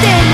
stand